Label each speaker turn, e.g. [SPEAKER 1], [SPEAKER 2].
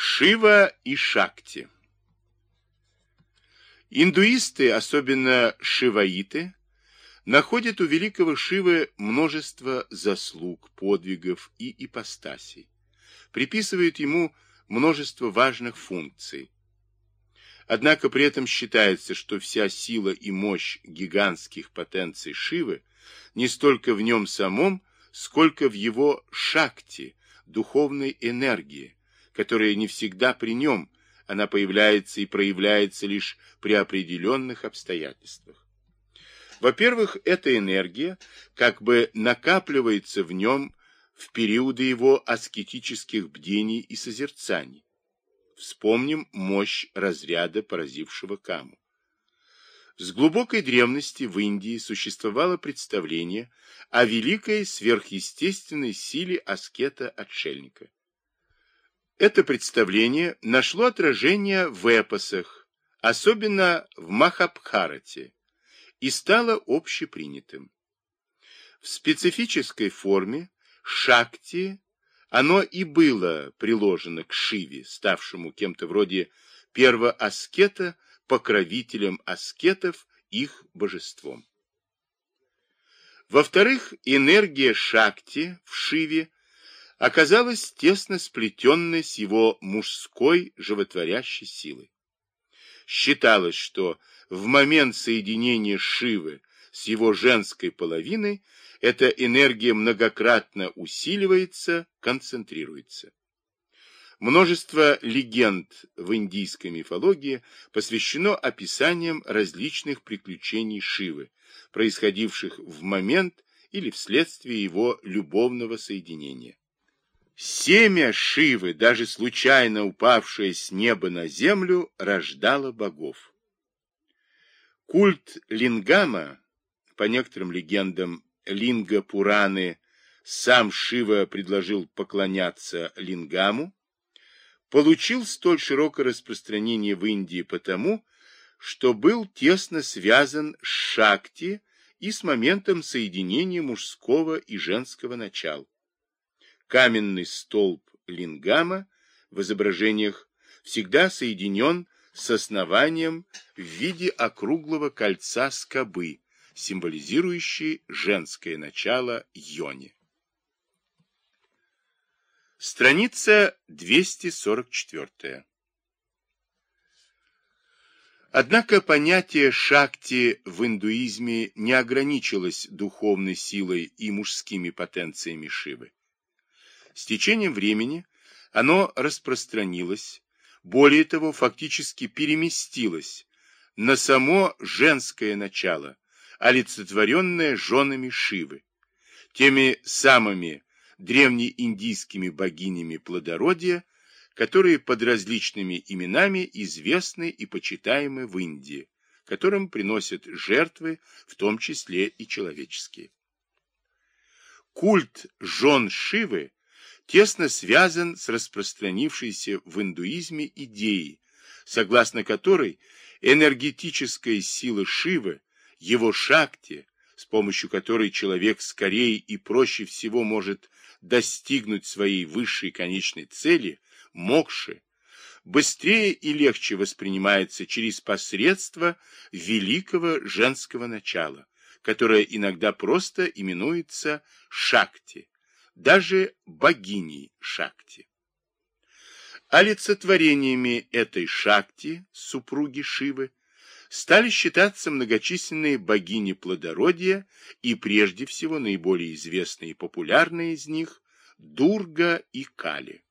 [SPEAKER 1] Шива и Шакти Индуисты, особенно шиваиты, находят у великого Шивы множество заслуг, подвигов и ипостасей, приписывают ему множество важных функций. Однако при этом считается, что вся сила и мощь гигантских потенций Шивы не столько в нем самом, сколько в его шакти, духовной энергии, которая не всегда при нем, она появляется и проявляется лишь при определенных обстоятельствах. Во-первых, эта энергия как бы накапливается в нем в периоды его аскетических бдений и созерцаний. Вспомним мощь разряда, поразившего Каму. С глубокой древности в Индии существовало представление о великой сверхъестественной силе аскета-отшельника. Это представление нашло отражение в эпосах, особенно в Махабхарате, и стало общепринятым. В специфической форме Шакти оно и было приложено к Шиве, ставшему кем-то вроде первоаскета, покровителем аскетов, их божеством. Во-вторых, энергия Шакти в Шиве оказалась тесно сплетенной с его мужской животворящей силой. Считалось, что в момент соединения Шивы с его женской половиной эта энергия многократно усиливается, концентрируется. Множество легенд в индийской мифологии посвящено описаниям различных приключений Шивы, происходивших в момент или вследствие его любовного соединения. Семя Шивы, даже случайно упавшее с неба на землю, рождало богов. Культ Лингама, по некоторым легендам Линга Пураны, сам Шива предложил поклоняться Лингаму, получил столь широкое распространение в Индии потому, что был тесно связан с Шакти и с моментом соединения мужского и женского начала. Каменный столб лингама в изображениях всегда соединен с основанием в виде округлого кольца скобы, символизирующей женское начало йони. Страница 244. Однако понятие шакти в индуизме не ограничилось духовной силой и мужскими потенциями Шивы. С течением времени оно распространилось, более того, фактически переместилось на само женское начало, олицетворенное женами Шивы, теми самыми древнеиндийскими богинями плодородия, которые под различными именами известны и почитаемы в Индии, которым приносят жертвы, в том числе и человеческие. Культ жен Шивы тесно связан с распространившейся в индуизме идеей, согласно которой энергетическая сила Шивы, его шакти, с помощью которой человек скорее и проще всего может достигнуть своей высшей конечной цели, мокши, быстрее и легче воспринимается через посредство великого женского начала, которое иногда просто именуется Шакти, даже богиней Шакти. Олицетворениями этой Шакти, супруги Шивы, стали считаться многочисленные богини плодородия и прежде всего наиболее известные и популярные из них Дурга и Кали.